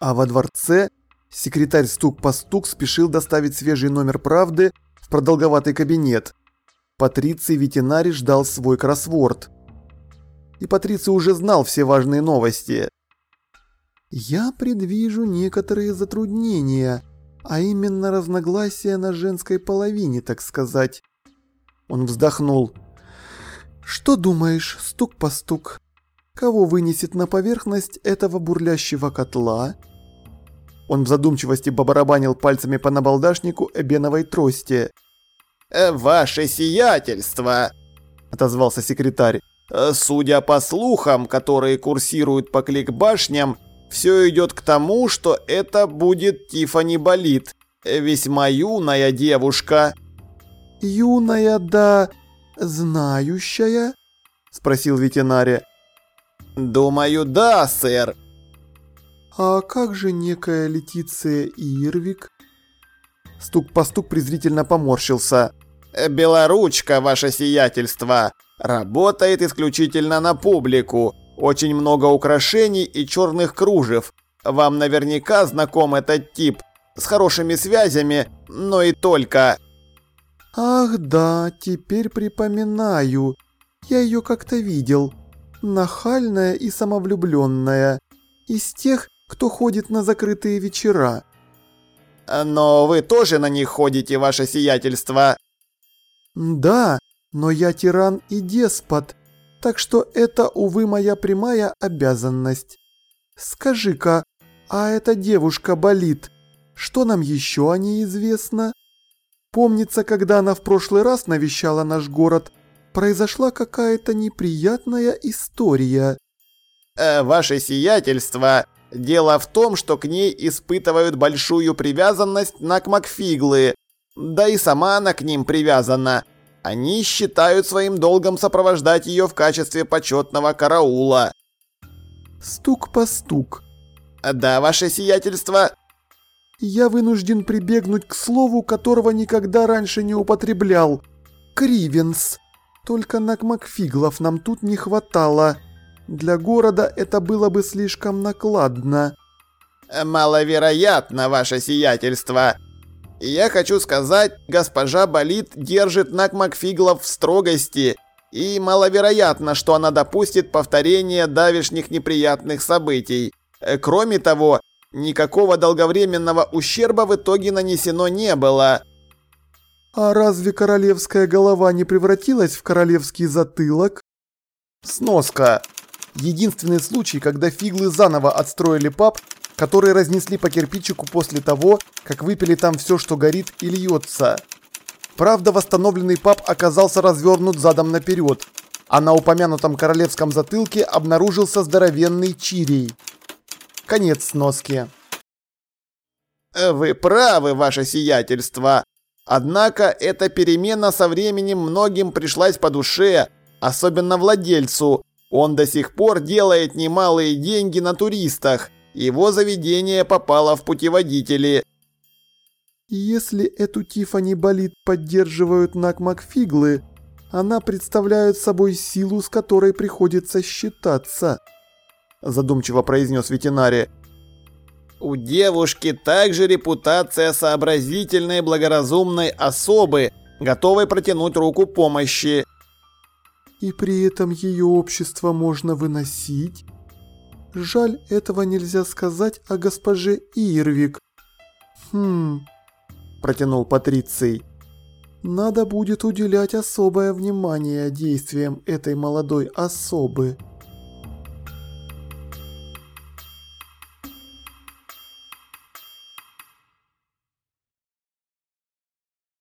А во дворце секретарь стук по стук спешил доставить свежий номер правды в продолговатый кабинет. Патриций ветеринарий ждал свой кроссворд. И Патриций уже знал все важные новости. «Я предвижу некоторые затруднения», а именно разногласия на женской половине, так сказать. Он вздохнул. Что думаешь, стук по стук? Кого вынесет на поверхность этого бурлящего котла? Он в задумчивости побарабанил пальцами по набалдашнику эбеновой трости. «Э, «Ваше сиятельство!» – отозвался секретарь. «Э, «Судя по слухам, которые курсируют по кликбашням, все идет к тому, что это будет Тифани Болит, весьма юная девушка». «Юная да знающая?» – спросил ветеринария. «Думаю, да, сэр». «А как же некая Летиция Ирвик?» Стук по стук презрительно поморщился. «Белоручка, ваше сиятельство, работает исключительно на публику. Очень много украшений и черных кружев. Вам наверняка знаком этот тип. С хорошими связями, но и только. Ах да, теперь припоминаю. Я ее как-то видел. Нахальная и самовлюбленная. Из тех, кто ходит на закрытые вечера. Но вы тоже на них ходите, ваше сиятельство. Да, но я тиран и деспот так что это, увы, моя прямая обязанность. Скажи-ка, а эта девушка болит, что нам еще о ней известно? Помнится, когда она в прошлый раз навещала наш город, произошла какая-то неприятная история. Э, ваше сиятельство, дело в том, что к ней испытывают большую привязанность на Кмакфиглы, да и сама она к ним привязана. Они считают своим долгом сопровождать ее в качестве почетного караула. Стук по стук. Да, ваше сиятельство. Я вынужден прибегнуть к слову, которого никогда раньше не употреблял. Кривенс. Только накмакфиглов нам тут не хватало. Для города это было бы слишком накладно. Маловероятно, ваше сиятельство. Я хочу сказать, госпожа Болит держит Нак Макфиглов в строгости, и маловероятно, что она допустит повторение давешних неприятных событий. Кроме того, никакого долговременного ущерба в итоге нанесено не было. А разве королевская голова не превратилась в королевский затылок? Сноска. Единственный случай, когда фиглы заново отстроили паб, которые разнесли по кирпичику после того, как выпили там все, что горит и льется. Правда, восстановленный паб оказался развернут задом наперед, а на упомянутом королевском затылке обнаружился здоровенный чирий. Конец сноски. Вы правы, ваше сиятельство. Однако эта перемена со временем многим пришлась по душе, особенно владельцу. Он до сих пор делает немалые деньги на туристах, его заведение попало в путеводители. Если эту Тифани болит поддерживают Накмакфиглы, она представляет собой силу, с которой приходится считаться, задумчиво произнес ветеринарий. У девушки также репутация сообразительной благоразумной особы, готовой протянуть руку помощи. И при этом ее общество можно выносить? Жаль, этого нельзя сказать о госпоже Ирвик. Хм, протянул Патриций. Надо будет уделять особое внимание действиям этой молодой особы.